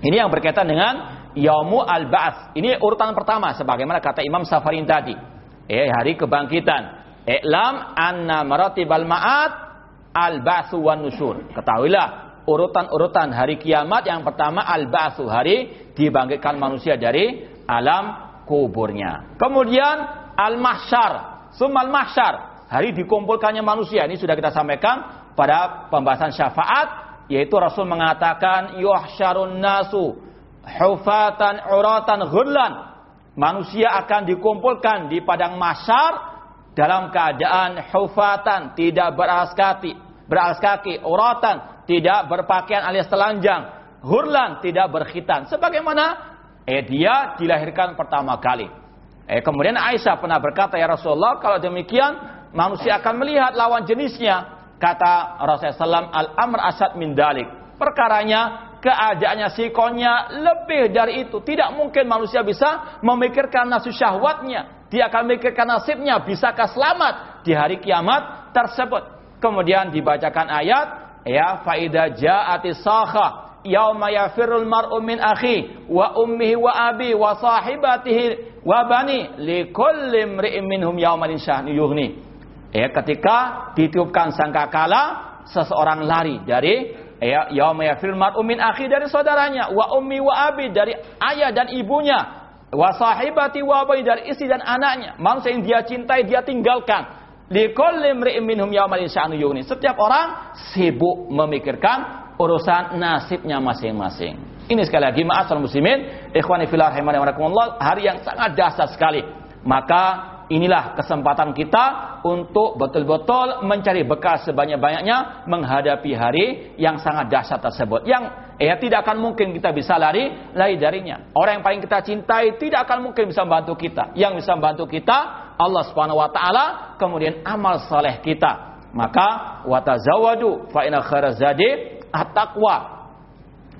Ini yang berkaitan dengan Yaumu al-Ba'ats. Ini urutan pertama sebagaimana kata Imam Safarin tadi. Eh, hari kebangkitan. I'lam anna maratibal ma'at al-ba'su wan nusur. Ketahuilah urutan-urutan hari kiamat yang pertama al-ba'su hari dibangkitkan manusia dari alam kuburnya. Kemudian al-mahsyar, sumal mahsyar, hari dikumpulkannya manusia. Ini sudah kita sampaikan pada pembahasan syafaat yaitu Rasul mengatakan yuhsyarun nasu hufatan uratan ghurlan. Manusia akan dikumpulkan di padang mahsyar dalam keadaan hufatan, tidak beralas kaki, beralas kaki, uratan, tidak berpakaian alias telanjang, hurlan tidak berkhitan. Sebagaimana eh dia dilahirkan pertama kali. Eh kemudian Aisyah pernah berkata ya Rasulullah kalau demikian manusia akan melihat lawan jenisnya. Kata Rasulullah SAW al-amr asad min dalik. Perkaranya keadaannya sikonya lebih dari itu. Tidak mungkin manusia bisa memikirkan nafsu syahwatnya. Dia akan memikirkan nasibnya bisakah selamat di hari kiamat tersebut. Kemudian dibacakan ayat ya faida ja'ati sakha yauma yafirul mar'u min akhi wa ummihi wa abi wa sahibatihi wa bani likulli imri'in minhum yauman syahni yughni ya ketika ditiupkan sangkakala seseorang lari dari ya yauma yafirul mar'u min akhi dari saudaranya wa ummi wa abi dari ayah dan ibunya wa sahibati wa abi dari istri dan anaknya. Manusia yang dia cintai dia tinggalkan Setiap orang sibuk memikirkan urusan nasibnya masing-masing. Ini sekali lagi ma'asal muslimin, ikhwani fillah rahimani wa hari yang sangat dahsyat sekali. Maka inilah kesempatan kita untuk betul-betul mencari bekal sebanyak-banyaknya menghadapi hari yang sangat dahsyat tersebut. Yang ya tidak akan mungkin kita bisa lari lari darinya. Orang yang paling kita cintai tidak akan mungkin bisa membantu kita. Yang bisa membantu kita Allah Subhanahu wa taala, kemudian amal saleh kita. Maka watazawadu fa inna khairazadi at-taqwa.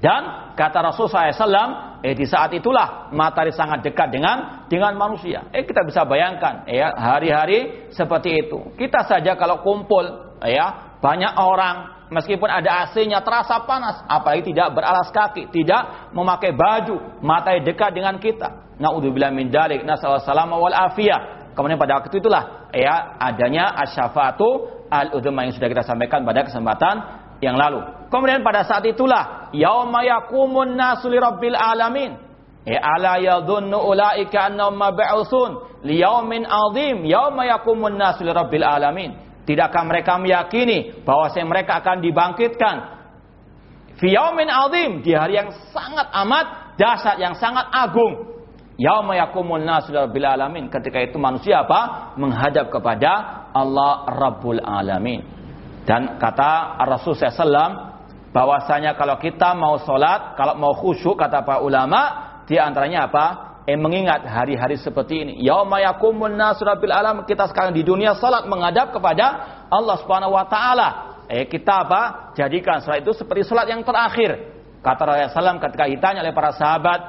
Dan kata Rasul SAW, eh di saat itulah matahari sangat dekat dengan dengan manusia. Eh kita bisa bayangkan, ya hari-hari seperti itu. Kita saja kalau kumpul, ya banyak orang, meskipun ada AC-nya terasa panas, apalagi tidak beralas kaki, tidak memakai baju, matahari dekat dengan kita. Naudzubillah min dalik, nasallallahu wal afiyah. Kemudian pada waktu itulah ya adanya asyafatu al-udhma yang sudah kita sampaikan pada kesempatan yang lalu. Kemudian pada saat itulah yauma yaqumun nasu lirabbil alamin. Ya ala yadhunnu ulaika annahum mab'utsun liyaumin azim yauma yaqumun nasu lirabbil alamin. Tidakkah mereka meyakini bahwa mereka akan dibangkitkan fi yaumin azim di hari yang sangat amat dahsyat yang sangat agung. Yauma yaqumun nasu alamin. Ketika itu manusia apa? Menghadap kepada Allah Rabbul Alamin. Dan kata Rasul SAW bahwasanya kalau kita mau sholat, kalau mau khusyuk kata para ulama, di antaranya apa? Eh mengingat hari-hari seperti ini. Yauma nasrabil alam kita sekarang di dunia salat menghadap kepada Allah Subhanahu wa taala. Eh kita apa? Jadikan salat itu seperti salat yang terakhir. Kata Rasulullah SAW ketika ditanya oleh para sahabat,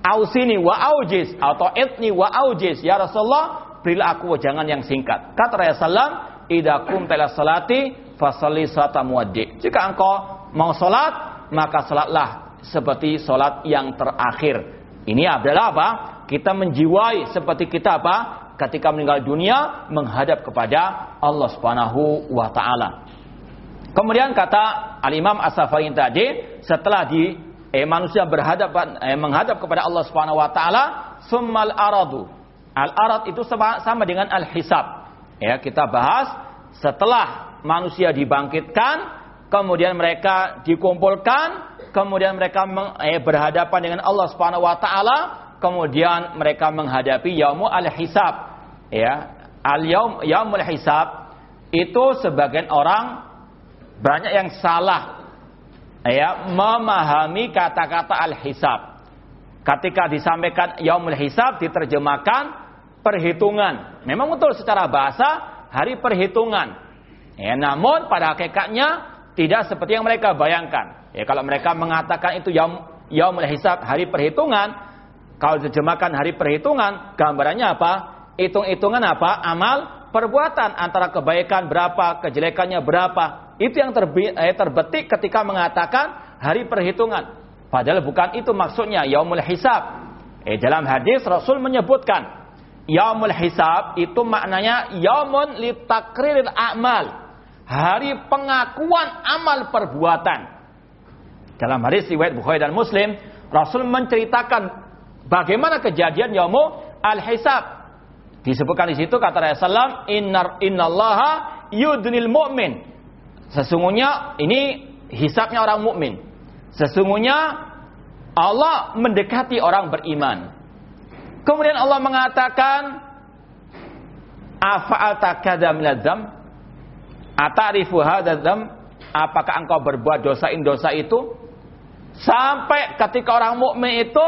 Ausini wa aujiz atau etni wa aujiz ya Rasulullah berilah aku jangan yang singkat. Kata Rasulullah idza qumta ila salati fasalli salata muaddi. Jika engkau mau salat, maka salatlah seperti salat yang terakhir. Ini adalah apa? Kita menjiwai seperti kita apa? Ketika meninggal dunia menghadap kepada Allah Subhanahu wa taala. Kemudian kata Al-Imam As-Safari tadi, setelah di eh, manusia berhadapan eh, menghadap kepada Allah Subhanahu wa taala, summal aradu. Al-arad itu sama, sama dengan al-hisab. Ya, kita bahas setelah manusia dibangkitkan, kemudian mereka dikumpulkan, kemudian mereka eh, berhadapan dengan Allah Subhanahu wa taala, kemudian mereka menghadapi yaumul al-hisab. Ya, al-yaum yaumul hisab itu sebagian orang banyak yang salah ya memahami kata-kata al-hisab. Ketika disampaikan yaumul hisab diterjemahkan perhitungan. Memang betul secara bahasa hari perhitungan. Ya, namun pada hakikatnya tidak seperti yang mereka bayangkan. Ya, kalau mereka mengatakan itu yaum yaumul hisab, hari perhitungan, kalau diterjemahkan hari perhitungan, gambarannya apa? Hitung-hitungan apa? Amal perbuatan antara kebaikan berapa, kejelekannya berapa. Itu yang eh, terbetik ketika mengatakan hari perhitungan. Padahal bukan itu maksudnya yaumul hisab. Eh, dalam hadis Rasul menyebutkan Yaumul hisab itu maknanya yaumun litakriril a'mal. Hari pengakuan amal perbuatan. Dalam hadis riwayat Bukhari dan Muslim, Rasul menceritakan bagaimana kejadian yaumul al-hisab. Disebutkan di situ kata Rasulullah, "Innar innallaha yudnil mu'min." Sesungguhnya ini hisabnya orang mukmin. Sesungguhnya Allah mendekati orang beriman. Kemudian Allah mengatakan? Ata'rifu? Apakah engkau berbuat dosa in dosa itu? Sampai ketika orang mukmin itu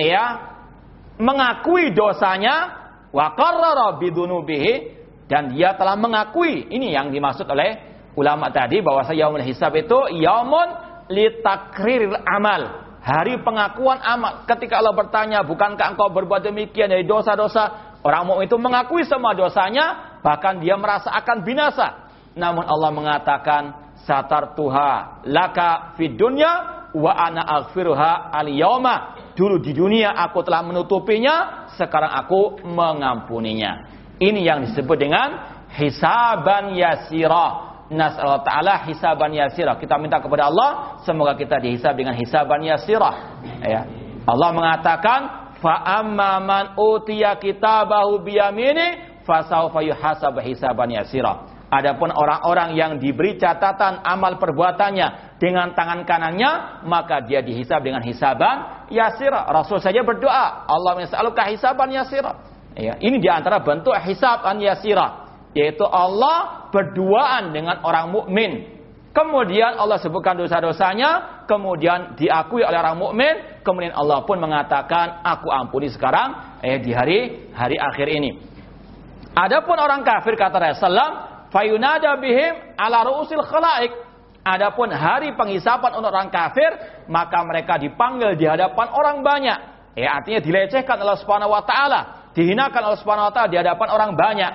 ya mengakui dosanya wa dan dia telah mengakui ini yang dimaksud oleh ulama tadi bahwa yaumul hisab itu yaumun litakrir amal Hari pengakuan amal. Ketika Allah bertanya, bukankah engkau berbuat demikian dari dosa-dosa? Orang mukmin itu mengakui semua dosanya, bahkan dia merasa akan binasa. Namun Allah mengatakan, satar tuha laka fid dunya wa ana aghfiruha al yauma. Dulu di dunia aku telah menutupinya, sekarang aku mengampuninya. Ini yang disebut dengan hisaban yasirah nas'allahu ta'ala hisaban yasirah. Kita minta kepada Allah semoga kita dihisab dengan hisaban yasirah. Ya. Allah mengatakan fa amma man utiya kitabahu biyamini fasawfa yuhasab hisaban yasirah. Adapun orang-orang yang diberi catatan amal perbuatannya dengan tangan kanannya, maka dia dihisab dengan hisaban yasirah. Rasul saja berdoa, Allah mengesahkan hisaban yasirah. Ya, ini di antara bentuk hisab an yasirah, yaitu Allah berduaan dengan orang mukmin. Kemudian Allah sebutkan dosa-dosanya, kemudian diakui oleh orang mukmin, kemudian Allah pun mengatakan, "Aku ampuni sekarang eh di hari hari akhir ini." Adapun orang kafir kata Rasulullah, "Fayunada bihim ala ru'usil khalaik." Adapun hari penghisapan untuk orang kafir, maka mereka dipanggil di hadapan orang banyak. Ya, artinya dilecehkan Allah Subhanahu wa taala dihinakan oleh Subhanahu wa taala di hadapan orang banyak.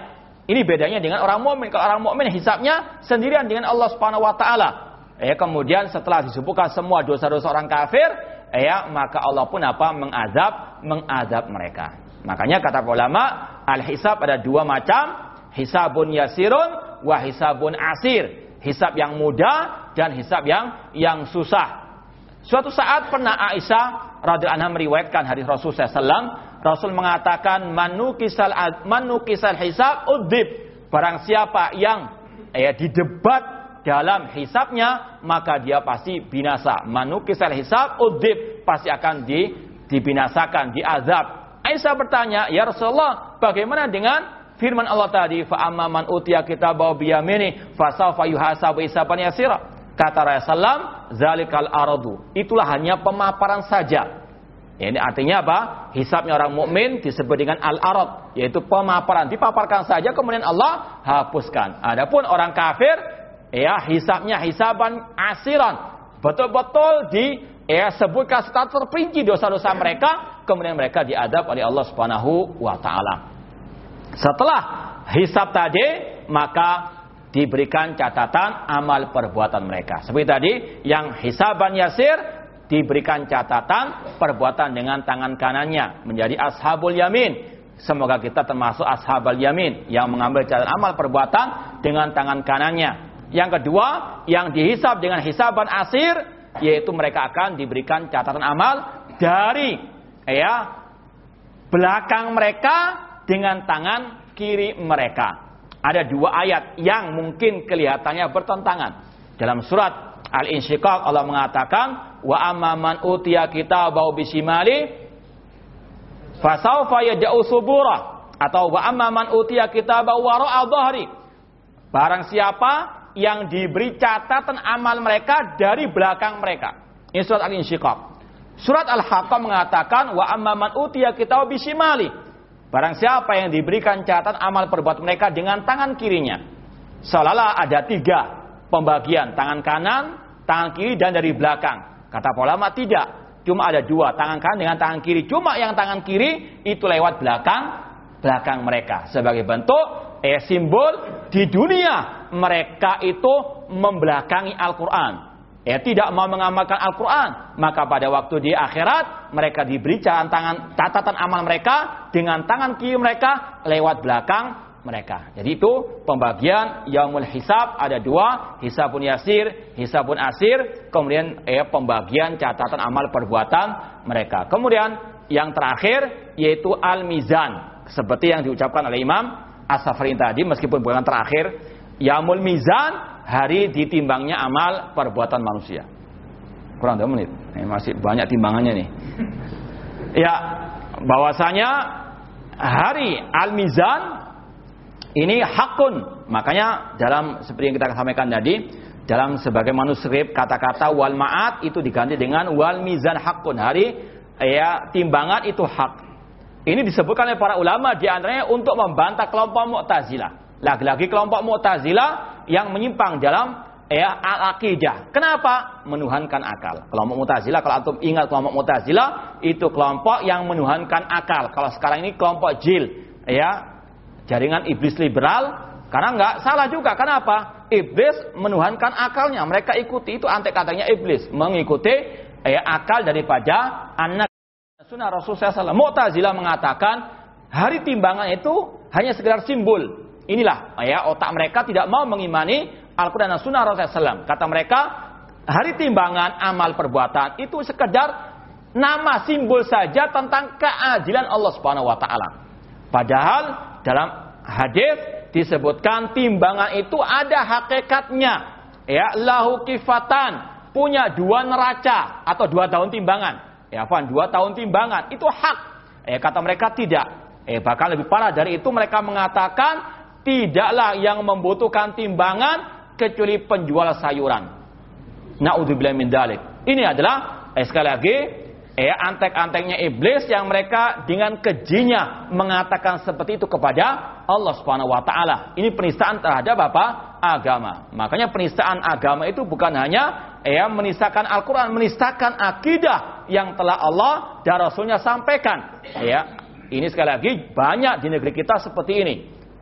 Ini bedanya dengan orang mukmin. Kalau orang mukmin hisapnya sendirian dengan Allah Subhanahu wa taala. Ya, kemudian setelah disebutkan semua dosa-dosa orang kafir, ya, maka Allah pun apa? mengazab, mengazab mereka. Makanya kata ulama, al-hisab ada dua macam, hisabun yasirun wa hisabun asir. Hisab yang mudah dan hisab yang yang susah. Suatu saat pernah Aisyah radhiyallahu anha meriwayatkan hadis Rasulullah SAW Rasul mengatakan manukisal manukisal hisab udib. Barang siapa yang ya didebat dalam hisabnya maka dia pasti binasa. Manukisal hisab udib pasti akan di dibinasakan, diazab. Aisyah bertanya, "Ya Rasulullah, bagaimana dengan firman Allah tadi, fa amman utiya kitabahu biyamini fasawfa yuhasabu hisaban yasira?" Kata Rasulullah, "Zalikal aradu." Itulah hanya pemaparan saja ini artinya apa? Hisabnya orang mukmin disebut dengan al-arad, yaitu pemaparan. Dipaparkan saja kemudian Allah hapuskan. Adapun orang kafir, ya hisabnya hisaban asiran. Betul-betul di ya sebutkan secara terperinci dosa-dosa mereka, kemudian mereka diadab oleh Allah Subhanahu wa taala. Setelah hisab tadi, maka diberikan catatan amal perbuatan mereka. Seperti tadi, yang hisaban yasir diberikan catatan perbuatan dengan tangan kanannya menjadi ashabul yamin. Semoga kita termasuk ashabul yamin yang mengambil catatan amal perbuatan dengan tangan kanannya. Yang kedua, yang dihisab dengan hisaban asir yaitu mereka akan diberikan catatan amal dari ya belakang mereka dengan tangan kiri mereka. Ada dua ayat yang mungkin kelihatannya bertentangan. Dalam surat Al-Insyiqaq Allah mengatakan wa amman utiya kitabahu bisimali fasaufa yad'u subura. Atau wa amman utiya kitabahu wara'a dhahri. Barang siapa yang diberi catatan amal mereka dari belakang mereka. Ini surat al-insyiqaq. Surat al-haqqah mengatakan wa amman utiya kitabahu bisimali. Barang siapa yang diberikan catatan amal perbuatan mereka dengan tangan kirinya. Seolah ada tiga pembagian. Tangan kanan tangan kiri dan dari belakang Kata ulama tidak. Cuma ada dua, tangan kanan dengan tangan kiri. Cuma yang tangan kiri itu lewat belakang belakang mereka sebagai bentuk eh simbol di dunia mereka itu membelakangi Al-Qur'an. Ya tidak mau mengamalkan Al-Quran. Maka pada waktu di akhirat, mereka diberi catatan, catatan amal mereka dengan tangan kiri mereka lewat belakang mereka. Jadi itu pembagian yaumul hisab ada dua, hisabun yasir, hisabun asir, kemudian eh, pembagian catatan amal perbuatan mereka. Kemudian yang terakhir yaitu al-mizan. Seperti yang diucapkan oleh Imam As-Safrin tadi meskipun bukan terakhir, yaumul mizan hari ditimbangnya amal perbuatan manusia. Kurang dua menit. Ini masih banyak timbangannya nih. Ya, bahwasanya hari al-mizan ini hakun. Makanya dalam seperti yang kita sampaikan tadi, dalam sebagai manuskrip kata-kata wal ma'at itu diganti dengan wal mizan hakun. Hari ya timbangan itu hak. Ini disebutkan oleh para ulama di antaranya untuk membantah kelompok Mu'tazilah. Lagi-lagi kelompok Mu'tazilah yang menyimpang dalam ya al-aqidah. Kenapa? Menuhankan akal. Kelompok Mu'tazilah kalau antum ingat kelompok Mu'tazilah itu kelompok yang menuhankan akal. Kalau sekarang ini kelompok jil ya jaringan iblis liberal karena nggak salah juga. Kenapa? Iblis menuhankan akalnya. Mereka ikuti itu antek katanya iblis mengikuti eh, akal daripada anak sunnah Rasulullah SAW. Mu'tazilah mengatakan hari timbangan itu hanya sekedar simbol. Inilah ya otak mereka tidak mau mengimani Al-Quran dan Sunnah Rasulullah SAW. Kata mereka hari timbangan amal perbuatan itu sekedar nama simbol saja tentang keadilan Allah Taala. Padahal dalam hadis disebutkan timbangan itu ada hakikatnya. Ya, lahu kifatan, punya dua neraca atau dua tahun timbangan. Ya, Fan, dua tahun timbangan itu hak. Ya, kata mereka tidak. Eh bahkan lebih parah dari itu mereka mengatakan tidaklah yang membutuhkan timbangan kecuali penjual sayuran. Naudzubillah min dalik. Ini adalah eh, sekali lagi eh antek-anteknya iblis yang mereka dengan kejinya mengatakan seperti itu kepada Allah Subhanahu wa taala. Ini penistaan terhadap apa? agama. Makanya penistaan agama itu bukan hanya eh menistakan Al-Qur'an, menistakan akidah yang telah Allah dan Rasulnya sampaikan. Ya. Ini sekali lagi banyak di negeri kita seperti ini.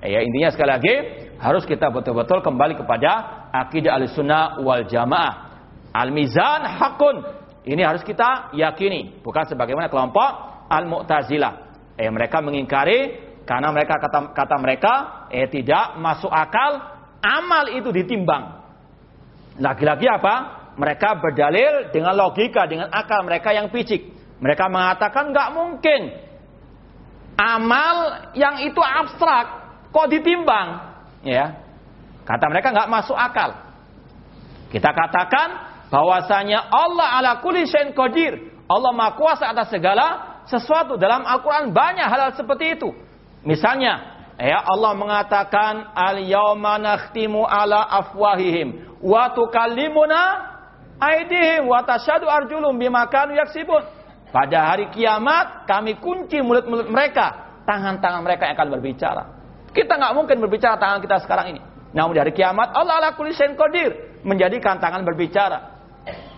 Ya, intinya sekali lagi harus kita betul-betul kembali kepada akidah al-sunnah wal jamaah. Al-mizan hakun. Ini harus kita yakini, bukan sebagaimana kelompok al-mu'tazilah. Eh mereka mengingkari karena mereka kata kata mereka eh tidak masuk akal amal itu ditimbang. Lagi-lagi apa? Mereka berdalil dengan logika, dengan akal mereka yang picik. Mereka mengatakan nggak mungkin amal yang itu abstrak kok ditimbang? Ya. Kata mereka nggak masuk akal. Kita katakan bahwasanya Allah ala kulli syai'in qadir. Allah Maha Kuasa atas segala sesuatu dalam Al-Qur'an banyak hal, hal seperti itu. Misalnya, ya Allah mengatakan al yauma nakhtimu ala afwahihim wa tukallimuna aydihim wa tashhadu arjulum bima kanu yaksibun. Pada hari kiamat kami kunci mulut-mulut mereka, tangan-tangan mereka yang akan berbicara. Kita nggak mungkin berbicara tangan kita sekarang ini. Namun dari kiamat Allah ala kulli qadir menjadikan tangan berbicara.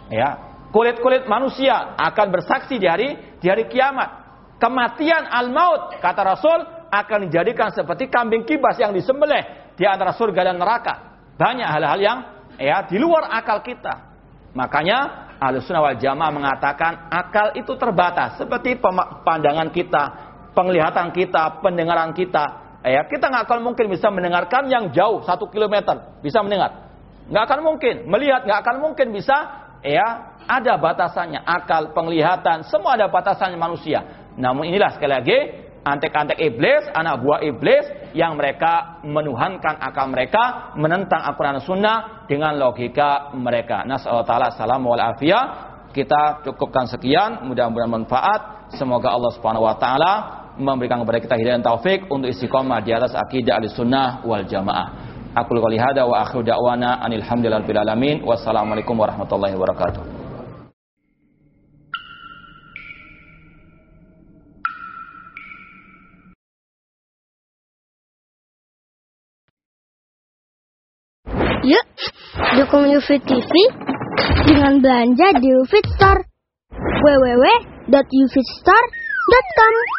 Ya, kulit-kulit manusia akan bersaksi di hari di hari kiamat. Kematian al-maut kata Rasul akan dijadikan seperti kambing kibas yang disembelih di antara surga dan neraka. Banyak hal-hal yang ya di luar akal kita. Makanya Ahlussunnah wal Jamaah mengatakan akal itu terbatas seperti pandangan kita, penglihatan kita, pendengaran kita ya kita nggak akan mungkin bisa mendengarkan yang jauh satu kilometer bisa mendengar nggak akan mungkin melihat nggak akan mungkin bisa ya ada batasannya akal penglihatan semua ada batasannya manusia. Namun inilah sekali lagi antek-antek iblis anak buah iblis yang mereka menuhankan akal mereka menentang Al-Quran Sunnah dengan logika mereka. Nasallahu taala salam wal afiyah kita cukupkan sekian mudah-mudahan manfaat. Semoga Allah Subhanahu wa taala memberikan kepada kita hidayah dan taufik untuk istiqomah di atas akidah al-sunnah wal jamaah. Aku qouli hada wa akhiru da'wana anil hamdulillahi alamin. Wassalamualaikum warahmatullahi wabarakatuh. Yuk, dukung UFIT TV dengan belanja di UFIT Store. www.ufitstore.com